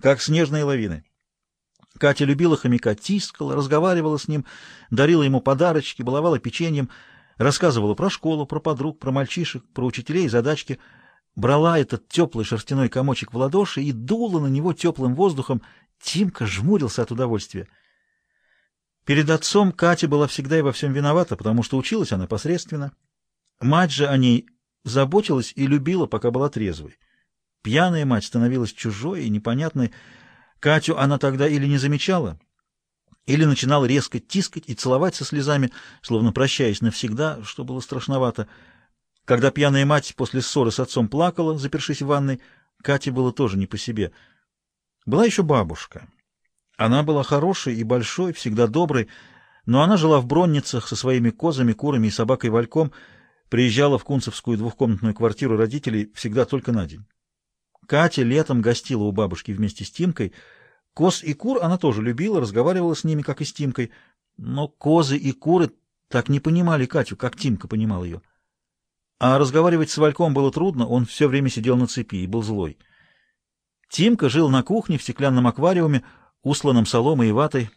как снежные лавины. Катя любила хомяка, тискала, разговаривала с ним, дарила ему подарочки, баловала печеньем, рассказывала про школу, про подруг, про мальчишек, про учителей задачки, брала этот теплый шерстяной комочек в ладоши и дула на него теплым воздухом. Тимка жмурился от удовольствия. Перед отцом Катя была всегда и во всем виновата, потому что училась она посредственно. Мать же о ней заботилась и любила, пока была трезвой. Пьяная мать становилась чужой и непонятной, Катю она тогда или не замечала, или начинала резко тискать и целовать со слезами, словно прощаясь навсегда, что было страшновато. Когда пьяная мать после ссоры с отцом плакала, запершись в ванной, Кате было тоже не по себе. Была еще бабушка. Она была хорошей и большой, всегда доброй, но она жила в Бронницах со своими козами, курами и собакой Вальком, приезжала в Кунцевскую двухкомнатную квартиру родителей всегда только на день. Катя летом гостила у бабушки вместе с Тимкой. Коз и кур она тоже любила, разговаривала с ними, как и с Тимкой. Но козы и куры так не понимали Катю, как Тимка понимал ее. А разговаривать с Вальком было трудно, он все время сидел на цепи и был злой. Тимка жил на кухне в стеклянном аквариуме, усланном соломой и ватой.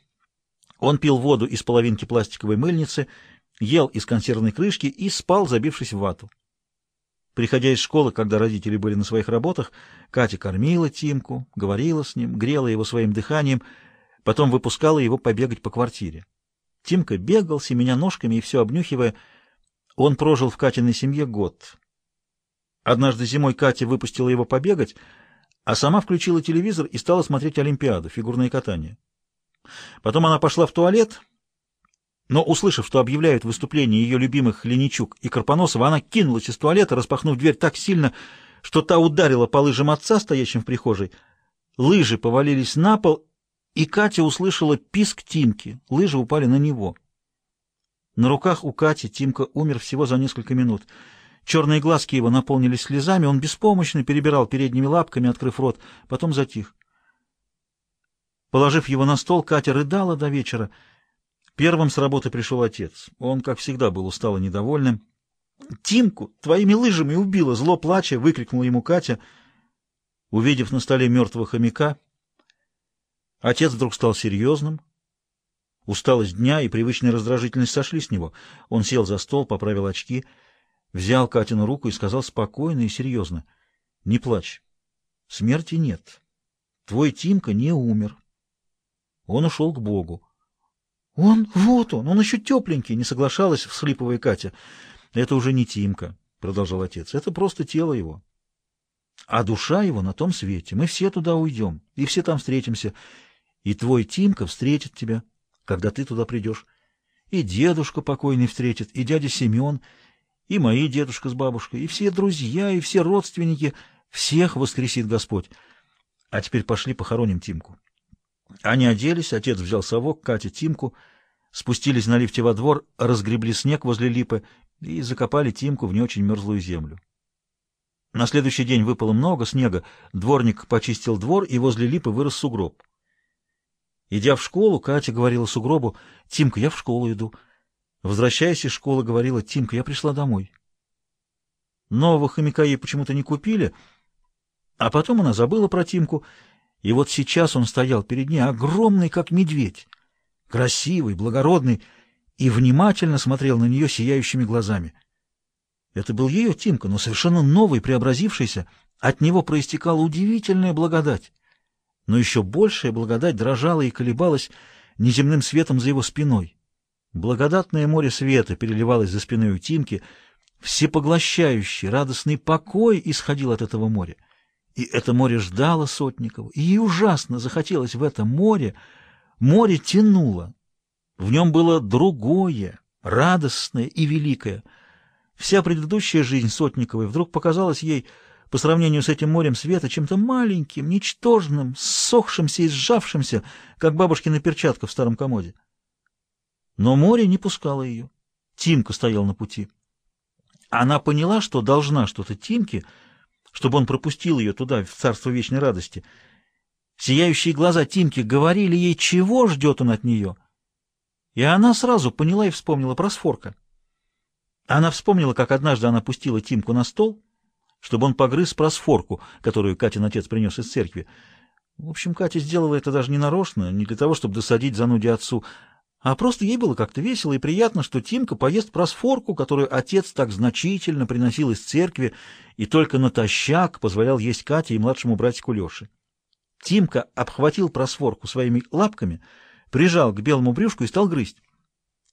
Он пил воду из половинки пластиковой мыльницы, ел из консервной крышки и спал, забившись в вату. Приходя из школы, когда родители были на своих работах, Катя кормила Тимку, говорила с ним, грела его своим дыханием, потом выпускала его побегать по квартире. Тимка бегал, семеня ножками и все обнюхивая. Он прожил в Катиной семье год. Однажды зимой Катя выпустила его побегать, а сама включила телевизор и стала смотреть Олимпиаду, фигурное катание. Потом она пошла в туалет но, услышав, что объявляют выступление ее любимых Леничук и Карпоносова, она кинулась из туалета, распахнув дверь так сильно, что та ударила по лыжам отца, стоящим в прихожей. Лыжи повалились на пол, и Катя услышала писк Тимки. Лыжи упали на него. На руках у Кати Тимка умер всего за несколько минут. Черные глазки его наполнились слезами, он беспомощно перебирал передними лапками, открыв рот, потом затих. Положив его на стол, Катя рыдала до вечера — Первым с работы пришел отец. Он, как всегда, был устал и недовольным. «Тимку твоими лыжами убила!» Зло плача выкрикнула ему Катя. Увидев на столе мертвого хомяка, отец вдруг стал серьезным. Усталость дня и привычная раздражительность сошли с него. Он сел за стол, поправил очки, взял Катину руку и сказал спокойно и серьезно. «Не плачь. Смерти нет. Твой Тимка не умер. Он ушел к Богу. «Он, вот он, он еще тепленький», — не соглашалась, всхлипывая Катя. «Это уже не Тимка», — продолжал отец, — «это просто тело его. А душа его на том свете. Мы все туда уйдем, и все там встретимся. И твой Тимка встретит тебя, когда ты туда придешь. И дедушка покойный встретит, и дядя Семен, и мои дедушка с бабушкой, и все друзья, и все родственники. Всех воскресит Господь. А теперь пошли похороним Тимку». Они оделись, отец взял совок, Катя — Тимку, спустились на лифте во двор, разгребли снег возле липы и закопали Тимку в не очень мерзлую землю. На следующий день выпало много снега, дворник почистил двор, и возле липы вырос сугроб. Идя в школу, Катя говорила сугробу, «Тимка, я в школу иду». Возвращаясь из школы, говорила, «Тимка, я пришла домой». Нового хомяка ей почему-то не купили, а потом она забыла про Тимку — и вот сейчас он стоял перед ней, огромный, как медведь, красивый, благородный, и внимательно смотрел на нее сияющими глазами. Это был ее Тимка, но совершенно новый, преобразившийся. От него проистекала удивительная благодать. Но еще большая благодать дрожала и колебалась неземным светом за его спиной. Благодатное море света переливалось за спиной у Тимки, всепоглощающий, радостный покой исходил от этого моря. И это море ждало Сотникова, и ей ужасно захотелось в это море. Море тянуло. В нем было другое, радостное и великое. Вся предыдущая жизнь Сотниковой вдруг показалась ей, по сравнению с этим морем света, чем-то маленьким, ничтожным, ссохшимся и сжавшимся, как бабушкина перчатка в старом комоде. Но море не пускало ее. Тимка стоял на пути. Она поняла, что должна что-то Тимке, чтобы он пропустил ее туда, в царство вечной радости. Сияющие глаза Тимки говорили ей, чего ждет он от нее. И она сразу поняла и вспомнила про Сфорка. Она вспомнила, как однажды она пустила Тимку на стол, чтобы он погрыз просфорку, которую Катин отец принес из церкви. В общем, Катя сделала это даже не нарочно, не для того, чтобы досадить зануде отцу, а просто ей было как-то весело и приятно, что Тимка поест просфорку, которую отец так значительно приносил из церкви и только натощак позволял есть Кате и младшему братику Леше. Тимка обхватил просворку своими лапками, прижал к белому брюшку и стал грызть.